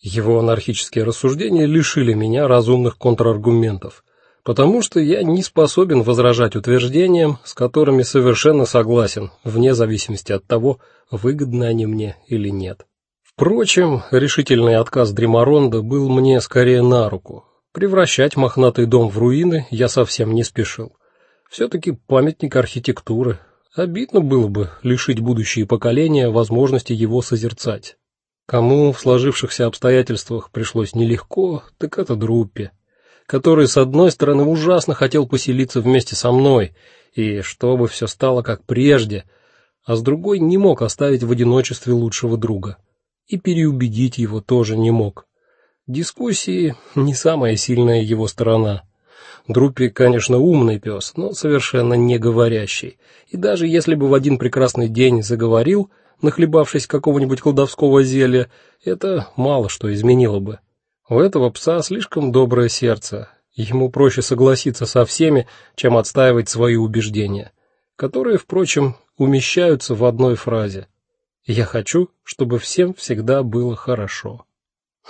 Его анархические рассуждения лишили меня разумных контраргументов, потому что я не способен возражать утверждениям, с которыми совершенно согласен, вне зависимости от того, выгодны они мне или нет. Впрочем, решительный отказ Дримаронда был мне скорее на руку. Превращать мохнатый дом в руины я совсем не спешил. все таки памятник архитектуры. Обидно было бы лишить будущие поколения возможности его созерцать. Кому в сложившихся обстоятельствах пришлось нелегко, так это Друппе, который с одной стороны ужасно хотел поселиться вместе со мной, и чтобы все стало как прежде, а с другой не мог оставить в одиночестве лучшего друга. И переубедить его тоже не мог. Дискуссии не самая сильная его сторона. Друппи, конечно, умный пес, но совершенно не говорящий. И даже если бы в один прекрасный день заговорил, нахлебавшись какого-нибудь колдовского зелья, это мало что изменило бы. У этого пса слишком доброе сердце. Ему проще согласиться со всеми, чем отстаивать свои убеждения, которые, впрочем, умещаются в одной фразе: "Я хочу, чтобы всем всегда было хорошо".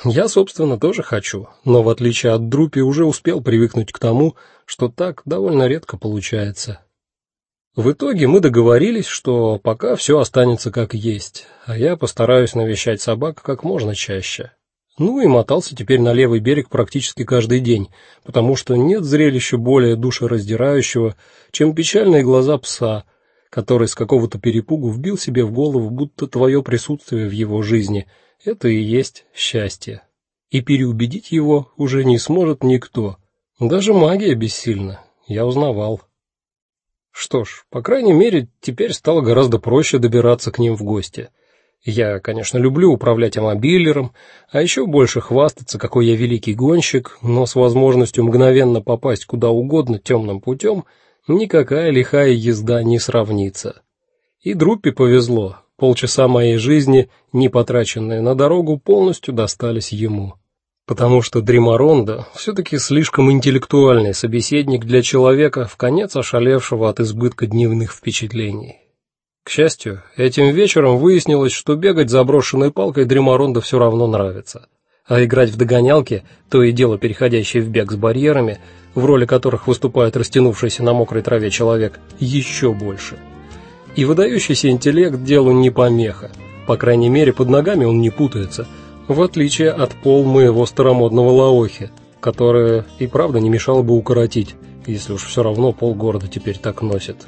Я, собственно, тоже хочу, но в отличие от Друпи уже успел привыкнуть к тому, что так довольно редко получается. В итоге мы договорились, что пока все останется как есть, а я постараюсь навещать собак как можно чаще. Ну и мотался теперь на левый берег практически каждый день, потому что нет зрелища более душераздирающего, чем печальные глаза пса, который с какого-то перепугу вбил себе в голову, будто твое присутствие в его жизни это и есть счастье. И переубедить его уже не сможет никто. Даже магия бессильна. Я узнавал. Что ж, по крайней мере, теперь стало гораздо проще добираться к ним в гости. Я, конечно, люблю управлять мобилером, а еще больше хвастаться, какой я великий гонщик, но с возможностью мгновенно попасть куда угодно темным путем никакая лихая езда не сравнится. И Друппе повезло. Полчаса моей жизни, не потраченные на дорогу, полностью достались ему потому что Дримаронда все таки слишком интеллектуальный собеседник для человека, в конец ошалевшего от избытка дневных впечатлений. К счастью, этим вечером выяснилось, что бегать за брошенной палкой Дримаронда все равно нравится, а играть в догонялки, то и дело переходящие в бег с барьерами, в роли которых выступает растянувшийся на мокрой траве человек, еще больше. И выдающийся интеллект делу не помеха. По крайней мере, под ногами он не путается в отличие от пол моего старомодного лаохи, которое и правда не мешало бы укоротить, если уж все равно пол города теперь так носит.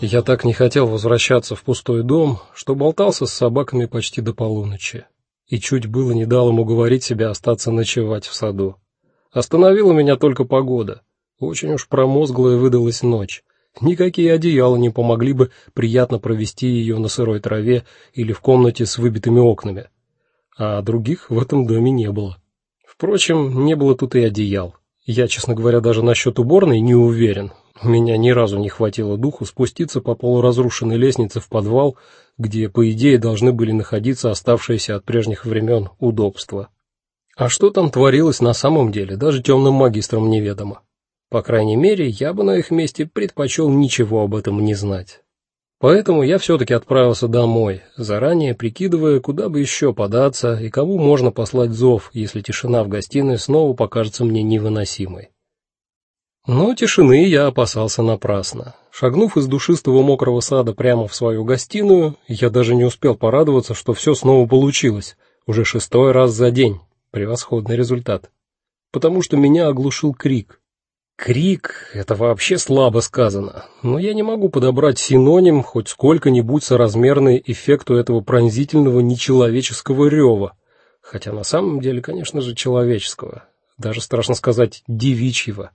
Я так не хотел возвращаться в пустой дом, что болтался с собаками почти до полуночи. И чуть было не дал ему говорить себя остаться ночевать в саду. Остановила меня только погода. Очень уж промозглая выдалась ночь. Никакие одеяла не помогли бы приятно провести ее на сырой траве или в комнате с выбитыми окнами. А других в этом доме не было. Впрочем, не было тут и одеял. Я, честно говоря, даже насчет уборной не уверен. У меня ни разу не хватило духу спуститься по полуразрушенной лестнице в подвал, где, по идее, должны были находиться оставшиеся от прежних времен удобства. А что там творилось на самом деле, даже темным магистрам неведомо. По крайней мере, я бы на их месте предпочел ничего об этом не знать. Поэтому я все таки отправился домой, заранее прикидывая, куда бы еще податься и кому можно послать зов, если тишина в гостиной снова покажется мне невыносимой. Но тишины я опасался напрасно. Шагнув из душистого мокрого сада прямо в свою гостиную, я даже не успел порадоваться, что все снова получилось. Уже шестой раз за день. Превосходный результат. Потому что меня оглушил крик. Крик это вообще слабо сказано, но я не могу подобрать синоним хоть сколько-нибудь соразмерный эффекту этого пронзительного нечеловеческого рева, хотя на самом деле, конечно же, человеческого, даже страшно сказать, девичьего.